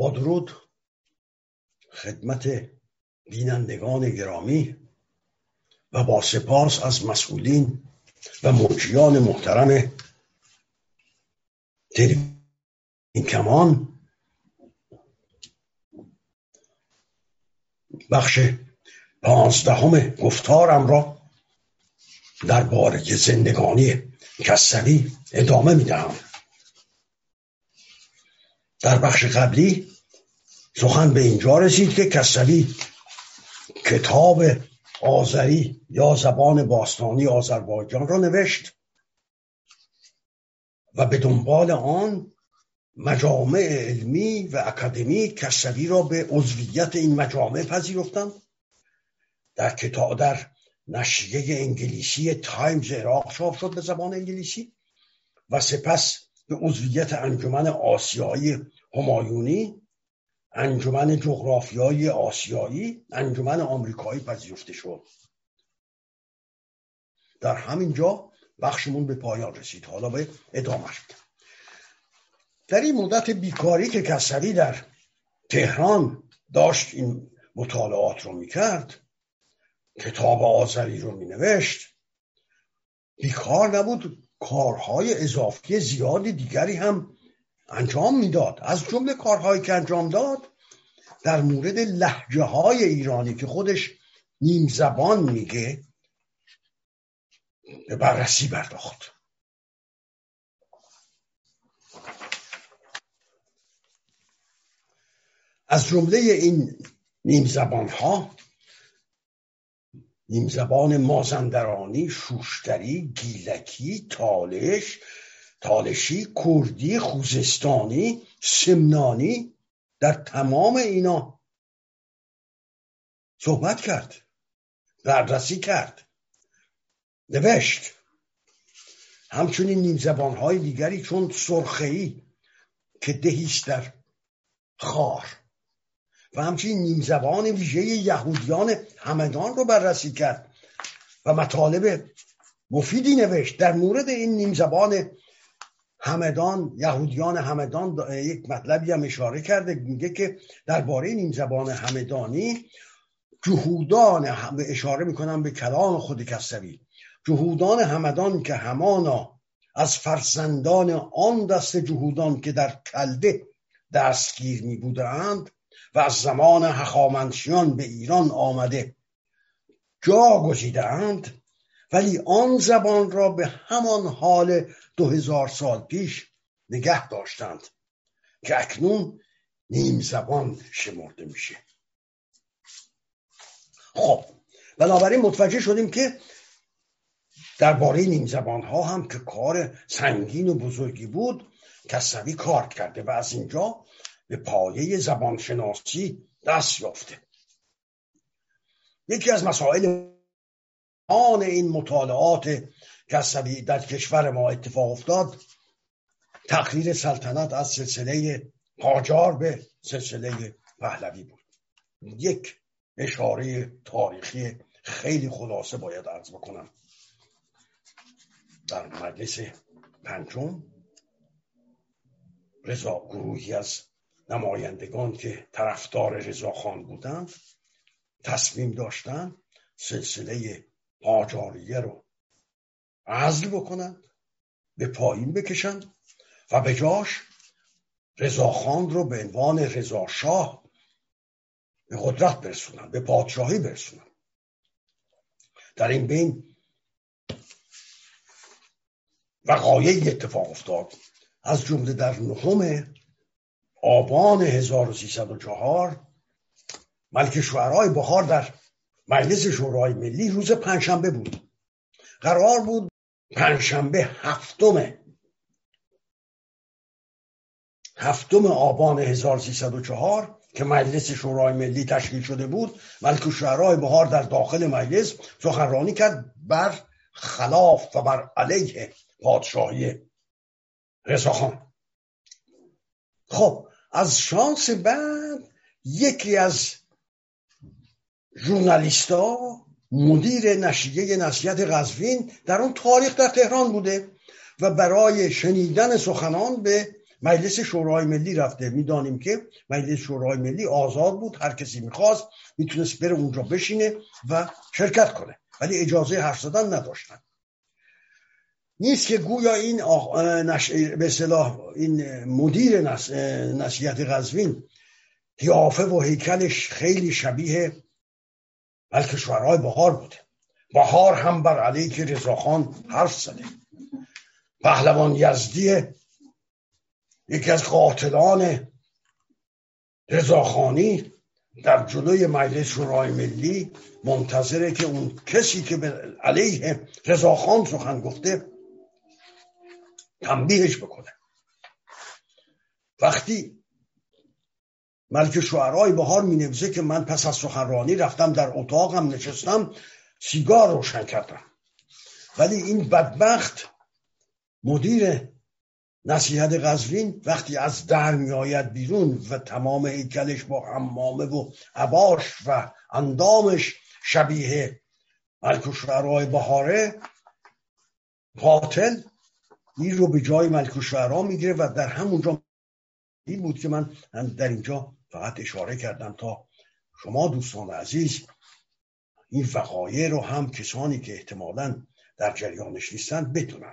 با درود خدمت بینندگان گرامی و با سپاس از مسئولین و مجریان محترم این کمان. بخش پانزدهم گفتارم را در باره زندگانی کسوی ادامه می‌دهم. در بخش قبلی سخن به اینجا رسید که کسوی کتاب آذری یا زبان باستانی آذربایجان را نوشت و به دنبال آن مجامع علمی و اکادمی کسوی را به عضویت این مجامع پذیرفتند در کتاب در نشریه انگلیسی تایمز عراق چاپ شد به زبان انگلیسی و سپس به عضویت انجمن آسیایی همایونی انجمن جغرافیایی آسیایی انجمن آمریکایی پذیرفته شد. در همین جا بخشمون به پایان رسید. حالا به ادامه شد در این مدت بیکاری که کسری در تهران داشت این مطالعات رو می‌کرد کتاب آذری رو مینوشت بیکار نبود. کارهای اضافی زیادی دیگری هم انجام می‌داد. از جمله کارهایی که انجام داد در مورد لحجه های ایرانی که خودش نیم زبان میگه به بررسی برداخت از جمله این نیم زبان ها نیم زبان مازندرانی شوشتری گیلکی تالش تالشی کردی خوزستانی سمنانی در تمام اینا صحبت کرد بررسی کرد نوشت. همچنین نیم زبان های دیگری چون سرخی که دهیست در خار. و همچنین نیم زبان ویژه یهودیان همدان رو بررسی کرد و مطالب مفیدی نوشت. در مورد این نیم زبان همدان یهودیان همدان یک مطلبی هم اشاره کرده میگه که درباره نیم زبان همدانی جهودان هم اشاره می‌کنم به کلام خود کسوی جهودان همدان که همانا از فرزندان آن دست جهودان که در کلده دستگیر می بودند و از زمان هخامنشیان به ایران آمده. جا گزیدند ولی آن زبان را به همان حال دو هزار سال پیش نگه داشتند که اکنون نیم زبان شمرده میشه. خب بنابراین متوجه شدیم که درباره نیم زبان ها هم که کار سنگین و بزرگی بود کسوی کار کرده و از اینجا به پایه زبانشناسی دست یافته. یکی از مسائل آن این مطالعات کسوی در کشور ما اتفاق افتاد تقریر سلطنت از سلسله قاجار به سلسله پهلوی بود. یک اشاره تاریخی خیلی خلاصه باید عرض بکنم. در مجلس پنجم رضا گروهی از نمایندگان که طرفدار رضاخان بودند تصمیم داشتند سلسله قاجاریه رو عزل بکنند به پایین بکشند و به جاش رضاخان رو به عنوان رضا شاه به قدرت برسونند به پادشاهی برسونند در این بین وقایعی اتفاق افتاد. از جمله در نهم آبان 1304 ملک شعرهای بخار در مجلس شورای ملی روز پنجشنبه بود. قرار بود پنجشنبه هفتم هفتم آبان 1304 که مجلس شورای ملی تشکیل شده بود ملک شعرهای بهار در داخل مجلس سخنرانی کرد بر خلاف و بر علیه پادشاهی رضاخان. خب از شانس بعد یکی از ژورنالیستا مدیر نشریه نصیحت قزوین در اون تاریخ در تهران بوده و برای شنیدن سخنان به مجلس شورای ملی رفته. می‌دانیم که مجلس شورای ملی آزاد بود هر کسی می‌خواست می‌تونست بره اونجا بشینه و شرکت کنه. ولی اجازه حرف زدن نداشتن. نیست که گویا این نش... به صلاح این مدیر نس... نصیحت قزوین قیافه و هیکلش خیلی شبیه بلکه شورای بهار بوده. بهار هم بر علیه رضاخان حرف زده. پهلوان یزدی یکی از قاتلان رضاخانی در جلوی مجلس شورای ملی منتظره که اون کسی که به علیه رضاخان سخن گفته تنبیهش بکنه. وقتی ملک شعرهای بهار می نویسه که من پس از سخنرانی رفتم در اتاقم نشستم سیگار روشن کردم. ولی این بدبخت مدیر نصیحت قزوین وقتی از در میآید بیرون و تمام هیکلش با حمامه و عباش و اندامش شبیه ملک شعرهای بهاره قاتل این رو به جای ملک شعرها می‌گیره و در همونجا این بود که من در اینجا فقط اشاره کردم تا شما دوستان عزیز این وقایع رو هم کسانی که احتمالا در جریانش نیستن بدونن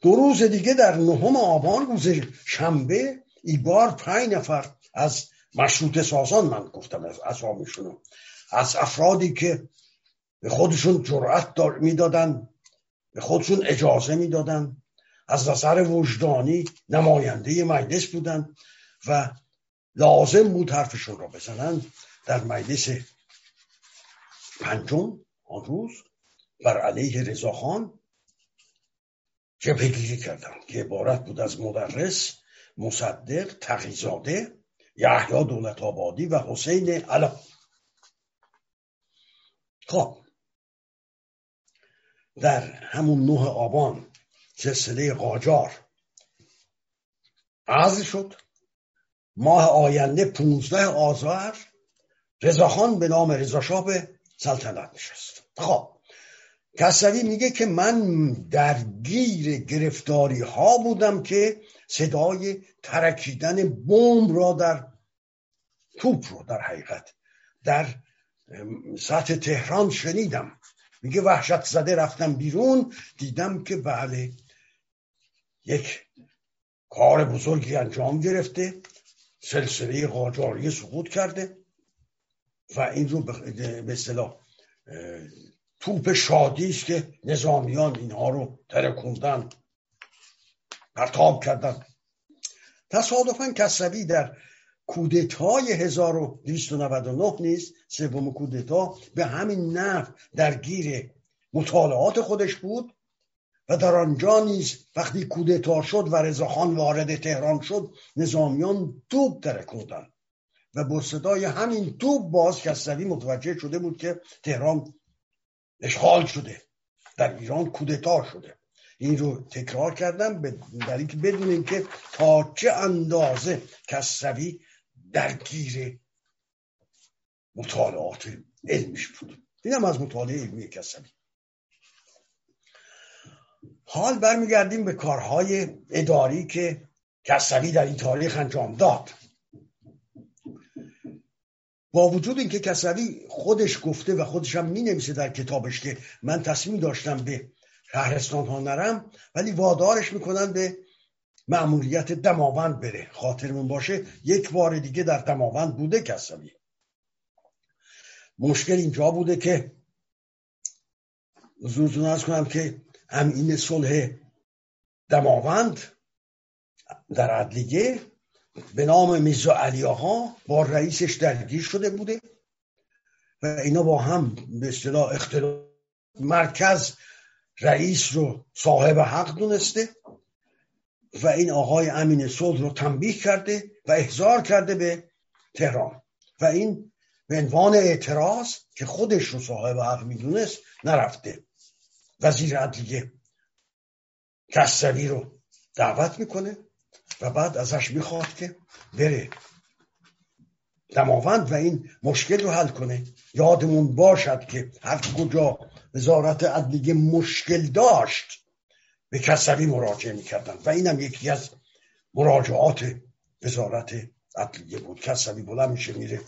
دو روز دیگه در نهم آبان روز شنبه ای بار پنج نفر از مشروط سازان من گفتم از اسامیشونو از افرادی که به خودشون جرأت می‌دادن به خودشون اجازه می‌دادن از نظر وجدانی نماینده مجلس بودن و لازم بود حرفشون را بزنن در مجلس پنجم آن روز بر علیه رضاخان جبهگیری کردن که عبارت بود از مدرس مصدق تقیزاده یحیی دولت آبادی و حسین علا. خب در همون نه آبان سلسله قاجار. عزل شد ماه آینده پونزده آذر رضاخان به نام رضاشاه به سلطنت نشست. خب کسوی میگه که من درگیر گرفتاری ها بودم که صدای ترکیدن بمب را در توپ رو در حقیقت در سطح تهران شنیدم. میگه وحشت زده رفتم بیرون دیدم که بله یک کار بزرگی انجام گرفته سلسله قاجاری سقوط کرده و این رو به اصطلاح توپ شادی است که نظامیان اینها رو ترکوندن پرتاب کردن. تصادفا کسوی در کودتای 1299 نیست سوم کودتا به همین نحو درگیر مطالعات خودش بود. و در آنجا نیز وقتی کودتا شد و رضاخان وارد تهران شد نظامیان توپ ترکوندن و با صدای همین توپ باز کسوی متوجه شده بود که تهران اشغال شده. در ایران کودتا شده. این رو تکرار کردم در اینکه بدونیم که تا چه اندازه کسوی درگیر مطالعات علمیش بود. اینم از مطالعه علمی کسوی حال برمیگردیم به کارهای اداری که کسوی در این تاریخ انجام داد. با وجود اینکه کسوی خودش گفته و خودش هم می نویسه در کتابش که من تصمیم داشتم به شهرستان ها نرم ولی وادارش می‌کنن به معمولیت دماوند بره. خاطرمون باشه یک بار دیگه در دماوند بوده کسوی مشکل اینجا بوده که حضورتون ارز کنم که هم این صلح دماوند در عدلیه به نام میزا علی آقا با رئیسش درگیر شده بوده و اینا با هم به اصطلاح اختلاف مرکز رئیس رو صاحب حق دونسته و این آقای امین صلح رو تنبیه کرده و احضار کرده به تهران. و این به عنوان اعتراض که خودش رو صاحب حق می‌دونست نرفته. وزیر عدلیه کسوی رو دعوت می‌کنه و بعد ازش می‌خواد که بره دماوند و این مشکل رو حل کنه. یادمون باشد که هر کجا وزارت عدلیه مشکل داشت به کسوی مراجعه می‌کردن و اینم یکی از مراجعات وزارت عدلیه بود. کسبی بلند میشه میره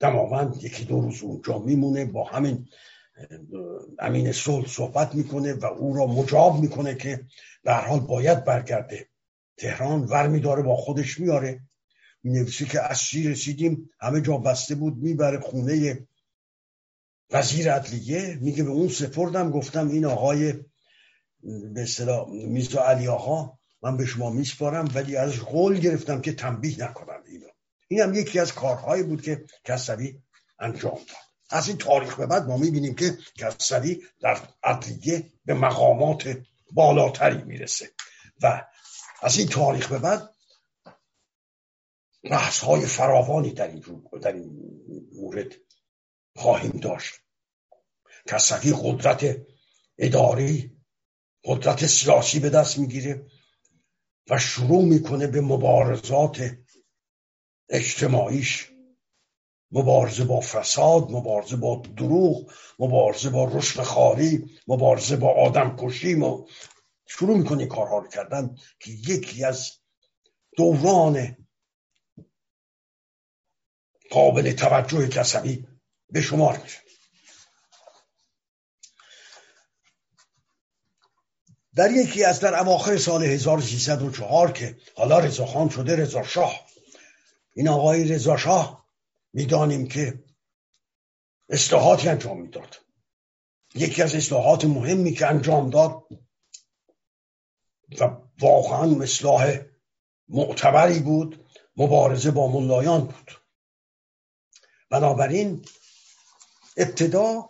دماوند یکی دو روز اونجا میمونه. با همین امین صلح صحبت می‌کنه و او را مجاب می‌کنه که در حال باید برگرده. تهران ور میداره با خودش میاره می‌نویسی که از رسیدیم همه جا بسته بود می‌بره خونه وزیر عدلیه. میگه به اون سپردم گفتم این آقای به اصطلاح میزا علی آقا من به شما میسپارم ولی از قول گرفتم که تنبیه نکنم اینو. این هم یکی از کارهایی بود که کسوی انجام داد. از این تاریخ به بعد ما می‌بینیم که کسوی در عدلیه به مقامات بالاتری می‌رسه. و از این تاریخ به بعد بحث های فراوانی در این, در این مورد خواهیم داشت. کسوی قدرت اداری قدرت سیاسی به دست می‌گیره و شروع می‌کنه به مبارزات اجتماعیش مبارزه با فساد مبارزه با دروغ مبارزه با رشد خاری مبارزه با آدم کشی. ما شروع می‌کنه کارها رو کردن که یکی از دوران قابل توجه کسبی به شمار میشه. در یکی از در اواخر سال 1304 که حالا رضاخان شده رضا شاه. این آقای رضا شاه می‌دانیم که اصلاحاتی انجام می‌داد. یکی از اصلاحات مهمی که انجام داد و واقعا اصلاح معتبری بود مبارزه با ملایان بود. بنابراین ابتدا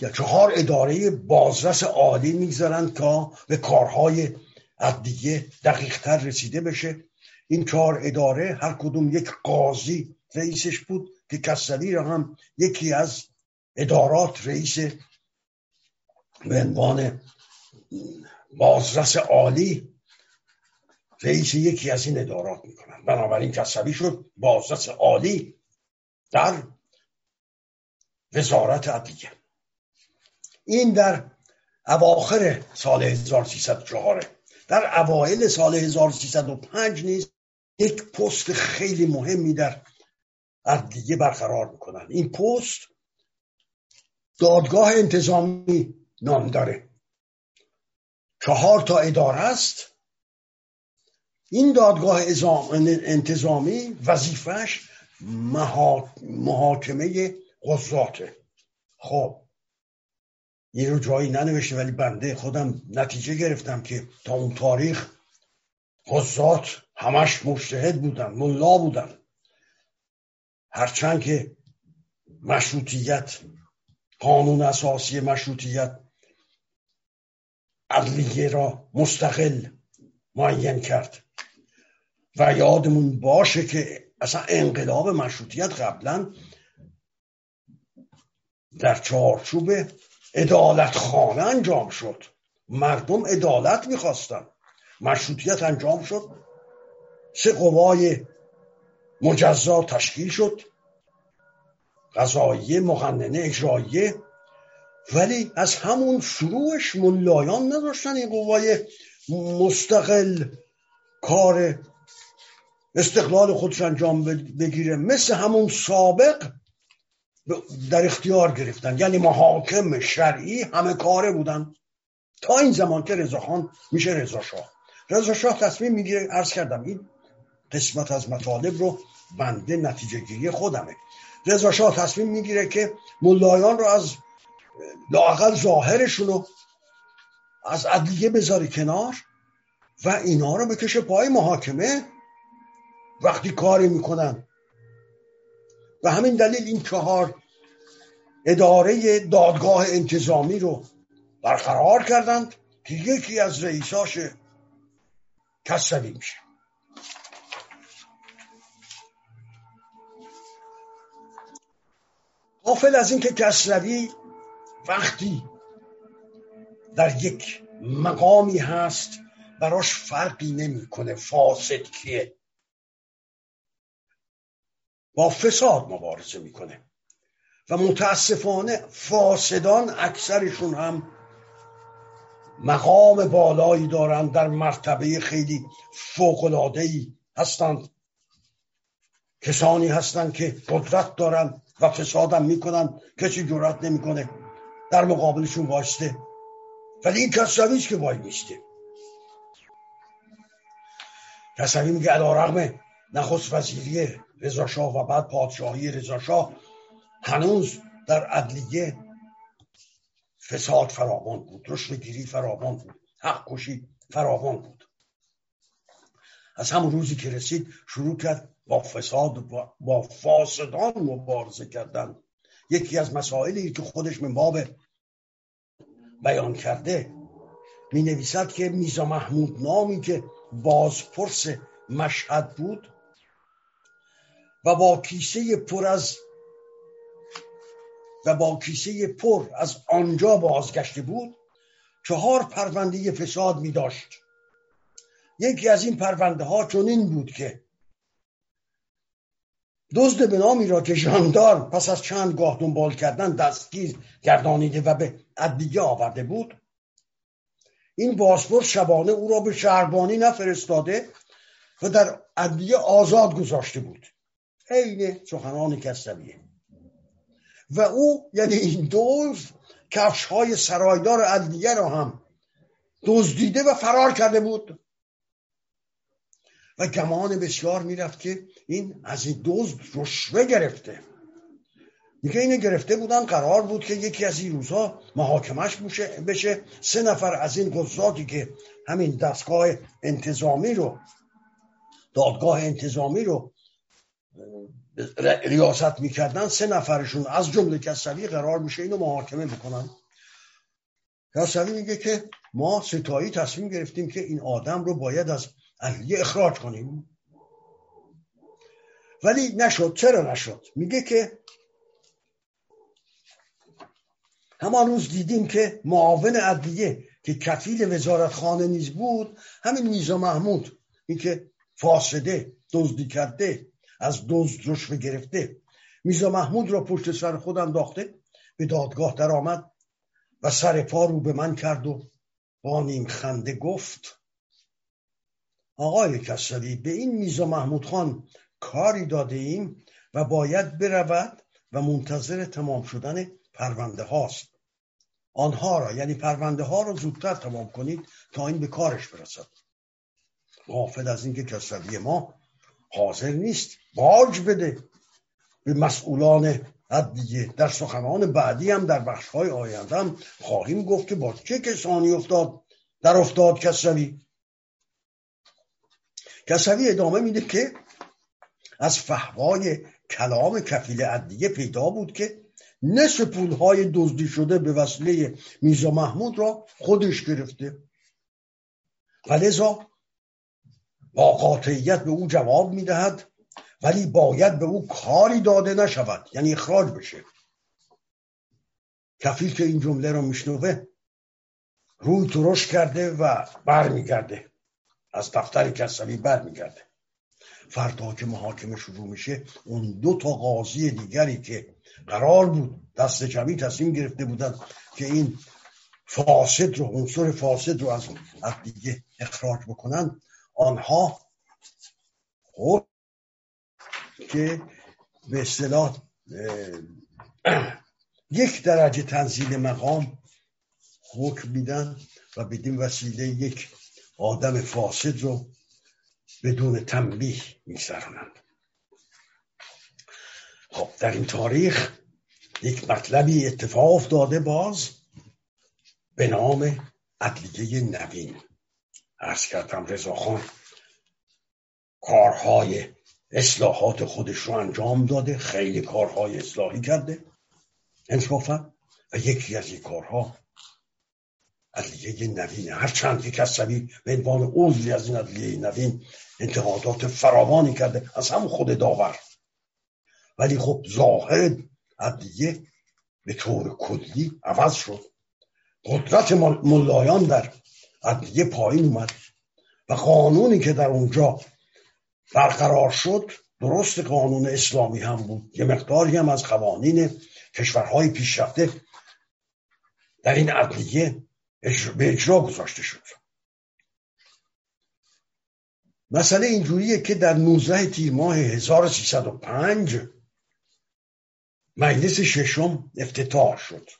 یا چهار اداره بازرس عالی می‌گذارن تا به کارهای عدیه دقیقتر رسیده بشه. این چهار اداره هر کدوم یک قاضی رئیسش بود که کسلی را هم یکی از ادارات رئیس به عنوان بازرس عالی رئیس یکی از این ادارات می‌کنن. بنابراین کسبی شد بازرس عالی در وزارت عدلیه. این در اواخر سال 1304 در اوایل سال 1305 نیز یک پست خیلی مهمی در عدلیه برقرار می‌کنن. این پست دادگاه انتظامی نام داره. چهار تا اداره است. این دادگاه انتظامی وظیفش محاکمه قضاته خب این رو جایی ننوشته ولی بنده خودم نتیجه گرفتم که تا اون تاریخ قضات همش مشتهد بودن ملا بودن. هرچند که مشروطیت قانون اساسی مشروطیت عدلیه را مستقل معین کرد. و یادمون باشه که اصلا انقلاب مشروطیت قبلا در چارچوب ادالت خانه انجام شد. مردم عدالت می‌خواستن. مشروطیت انجام شد. سه قوای مجزا تشکیل شد. قضاییه مقننه اجراییه. ولی از همون شروعش ملایان نداشتن این قوای مستقل کار استقلال خودش انجام بگیره. مثل همون سابق در اختیار گرفتن. یعنی محاکم شرعی همه کاره بودن. تا این زمان که رضاخان میشه رضا شاه. رضا شاه تصمیم می‌گیره عرض کردم این قسمت از مطالب رو بنده نتیجه گیری خودمه. رضا شاه تصمیم می‌گیره که ملایان رو از لاقل ظاهرشون رو از عدلیه بذاره کنار و اینا رو بکشه پای محاکمه. وقتی کاری می‌کنن و همین دلیل این چهار اداره دادگاه انتظامی رو برقرار کردند که یکی از رئیساش کسبی میشه. قافل از اینکه کسروی وقتی در یک مقامی هست براش فرقی نمی‌کنه فاسد کیه؟ با فساد مبارزه می‌کنه. و متاسفانه فاسدان اکثرشون هم مقام بالایی دارند در مرتبه خیلی ای هستند. کسانی هستند که قدرت دارند و فسادم می‌کنن کسی جرات نمی‌کنه. در مقابلشون واسطه ولی این کسروی که وای میسته. کسروی میگه علا رقم نخست وزیری رضاشاه و بعد پادشاهی رضاشاه هنوز در عدلیه فساد فراوان بود. رشد گیری فراوان بود. حق کشی فراوان بود. از همون روزی که رسید شروع کرد با فساد و با فاسدان مبارزه کردن. یکی از مسائلی که خودش من باب بیان کرده می نویسد که میزا محمود نامی که بازپرس مشهد بود و با کیسه پر از و با کیسه پر از آنجا بازگشته بود چهار پرونده فساد می داشت یکی از این پرونده ها چنین بود که دزد به نامی را که ژاندار پس از چند گاه دنبال کردن دستگیر گردانیده و به عدلیه آورده بود این پاسپورت شبانه او را به شهربانی نفرستاده و در عدلیه آزاد گذاشته بود. عین سخنان کسبیه و او یعنی این دوز کفش های سرایدار عدلیه را هم دزدیده و فرار کرده بود. و گمان بسیار می‌رفت که این از این دزد رشوه گرفته. میگه اینه گرفته بودن قرار بود که یکی از این روزها محاکمش بشه. سه نفر از این قضاتی که همین دستگاه انتظامی رو دادگاه انتظامی رو ریاست می‌کردن سه نفرشون از جمله کسوی قرار میشه اینو محاکمه بکنن. کسوی میگه که ما ستایی تصمیم گرفتیم که این آدم رو باید از اهلیه اخراج کنیم. ولی نشد. چرا نشد؟ میگه که همان روز دیدیم که معاون عدلیه که کفیل وزارت خانه نیز بود همین میزا محمود این که فاسده دزدی کرده از دزد رشوه گرفته. میزا محمود را پشت سر خود انداخته به دادگاه در آمد و سر پا رو به من کرد و با نیم خنده گفت آقای کسری به این میزا محمود خان کاری داده ایم و باید برود و منتظر تمام شدن پرونده هاست. آنها را یعنی پرونده ها را زودتر تمام کنید تا این به کارش برسد. غافل از اینکه کسروی ما حاضر نیست باج بده. به مسئولان دیگه در سخنان بعدی هم در بخش های آینده هم خواهیم گفت که با چه کسانی افتاد در افتاد کسروی کسوی ادامه میده که از فهوای کلام کفیل عدیه پیدا بود که نصف پولهای دزدی شده به وسیله میزا محمود را خودش گرفته. و لذا با قاطعیت به او جواب می‌دهد ولی باید به او کاری داده نشود یعنی اخراج بشه. کفیل که این جمله را میشنوه روی ترش کرده و برمیگرده. از دفتر کسوی برمیگرده. فردا که محاکمه شروع میشه اون دو تا قاضی دیگری که قرار بود دست جمعی تصمیم گرفته بودن که این فاسد رو عنصر فاسد رو از دیگه اخراج بکنن آنها خود که به اصطلاح یک درجه تنزیل مقام حکم میدن و بدین وسیله یک آدم فاسد رو بدون تنبیه میگذرانند خب در این تاریخ یک مطلبی اتفاق افتاده باز به نام عدلیه نوین. ارز کردم رضاخان کارهای اصلاحات خودش رو انجام داده خیلی کارهای اصلاحی کرده. انصافا و یکی از این کارها عدلیه هر چند که کسبی به عنوان عضوی از این عدلیه نوین انتقادات فراوانی کرده از هم خود داور. ولی خب ظاهر عدلیه به طور کلی عوض شد. قدرت ملایان در عدلیه پایین اومد و قانونی که در اونجا برقرار شد درست قانون اسلامی هم بود. یه مقداری هم از قوانین کشورهای پیشرفته در این عدلیه به اجرا گذاشته شد. مسئله اینجوریه که در 19 تیر ماه 1305 مجلس ششم افتتاح شد.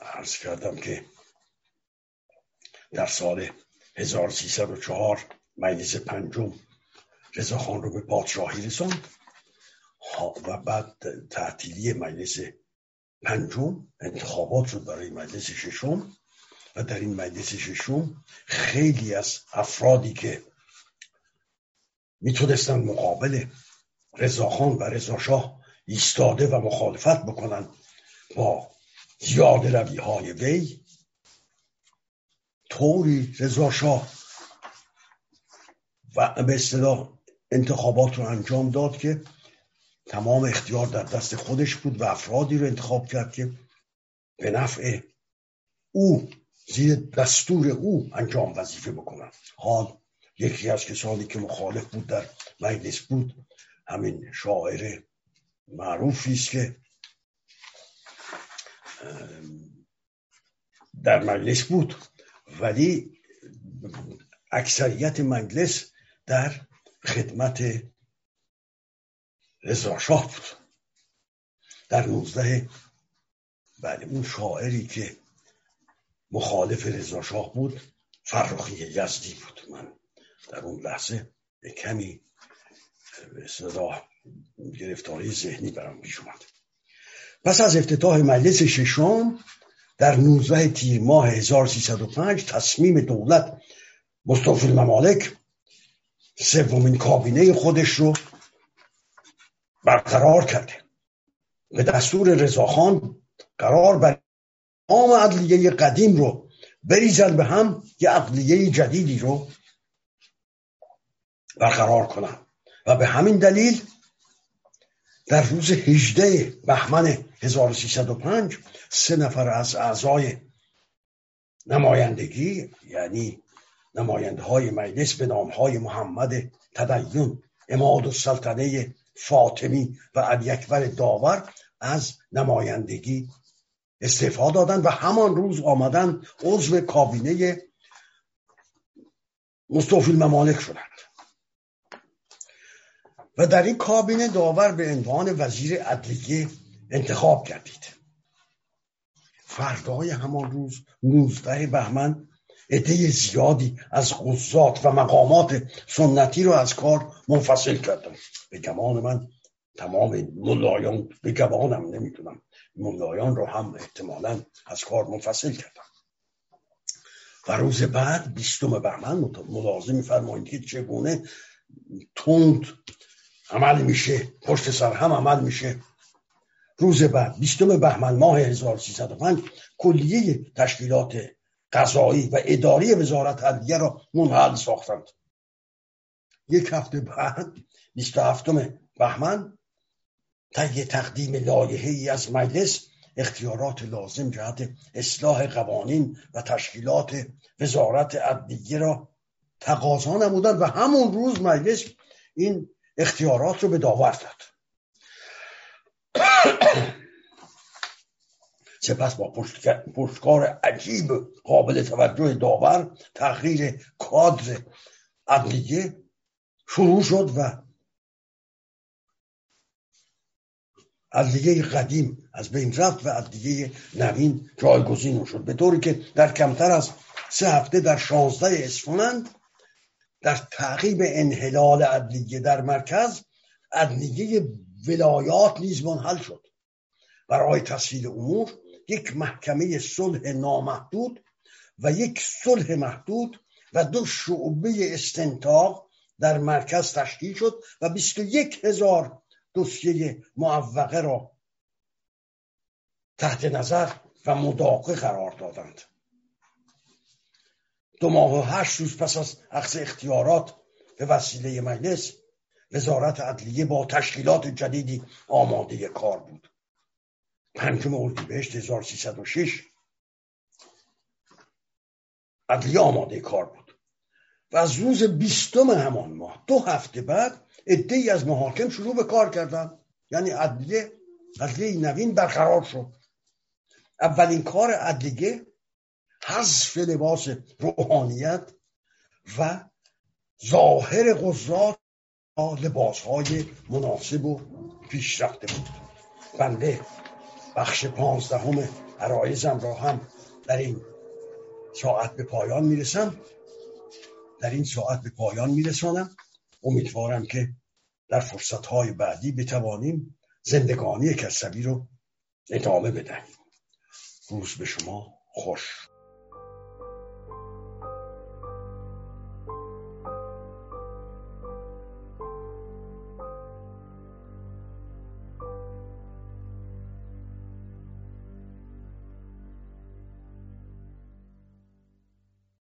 عرض کردم که در سال 1304 مجلس پنجم رضاخان رو به پادشاهی رساند. و بعد تعطیلی مجلس پنجم انتخابات شد برای مجلس ششم و در این مجلس ششم خیلی از افرادی که می‌تونستن مقابل رضاخان و رضاشاه ایستاده و مخالفت بکنن با زیاد روی های وی طوری رضاشاه و به انتخابات رو انجام داد که تمام اختیار در دست خودش بود و افرادی رو انتخاب کرد که به نفع او زیر دستور او انجام وظیفه بکنن. حال یکی از کسانی که مخالف بود در مجلس بود همین شاعر معروفی است که در مجلس بود. ولی اکثریت مجلس در خدمت رضا شاه بود. در نوزده بله اون شاعری که مخالف رضا شاه بود فرخی یزدی بود. من در اون لحظه کمی صدا گرفتاری ذهنی برام پیش اومد. پس از افتتاح مجلس ششم در 19 تیر ماه 1305 تصمیم دولت مصطفی الممالک سومین کابینه خودش رو برقرار کرده به دستور رضاخان قرار بر عام عدلیه قدیم رو بریزن به هم یه عدلیه جدیدی رو برقرار کنن. و به همین دلیل در روز 18 بهمن 1305 سه نفر از اعضای نمایندگی یعنی نماینده های مجلس به نام های محمد تدین اماد السلطنه فاطمی و علی اکبر داور از نمایندگی استعفا دادن و همان روز آمدن عضو کابینه مستوفی الممالک شدند. و در این کابینه داور به عنوان وزیر عدلیه انتخاب کردید فردای همان روز 19 بهمن عده زیادی از قضات و مقامات سنتی رو از کار منفصل کردن به گمان من تمام ملایان به گمانم نمی‌تونم ملایان رو هم احتمالا از کار منفصل کردن و روز بعد بیستم بهمن ملازم میفرمایید که چگونه تند عمل میشه پشت سر هم عمل میشه. روز بعد بیستم بهمن ماه 1305 کلیه تشکیلات قضایی و اداری وزارت عدلیه را منحل ساختند. یک هفته بعد 27 بهمن طی تقدیم لایحه ای از مجلس اختیارات لازم جهت اصلاح قوانین و تشکیلات وزارت عدلیه را تقاضا نمودند و همون روز مجلس این اختیارات رو به داور داد سپس با پشتکار عجیب قابل توجه داور تغییر کادر عدلیه شروع شد و عدلیه قدیم از بین رفت و عدلیه نوین جایگزین شد. به طوری که در کمتر از سه هفته در شانزده اسفند در تعقیب انحلال عدلیه در مرکز عدلیه ولایات نیز منحل شد. برای تسهیل امور یک محکمه صلح نامحدود و یک صلح محدود و دو شعبه استنتاق در مرکز تشکیل شد و بیست و یک هزار دوسیه معوقه را تحت نظر و مداقه قرار دادند. دو ماه و هشت روز پس از اخذ اختیارات به وسیله مجلس وزارت عدلیه با تشکیلات جدیدی آماده کار بود. پنجم اردیبهشت 1306 عدلیه آماده کار بود. و از روز بیستم همان ماه دو هفته بعد ای از محاکم شروع به کار کردن. یعنی عدلیه عدلیه نوین برقرار شد. اولین کار عدلیگه حذف لباس روحانیت و ظاهر قضات لباس های مناسب و پیشرفته بود. بنده بخش پانزدهم عرایزم را هم در این ساعت به پایان می‌رسم. در این ساعت به پایان میرسانم. امیدوارم که در فرصت های بعدی بتوانیم زندگانی کسبی رو ادامه بدهیم. روز به شما خوش.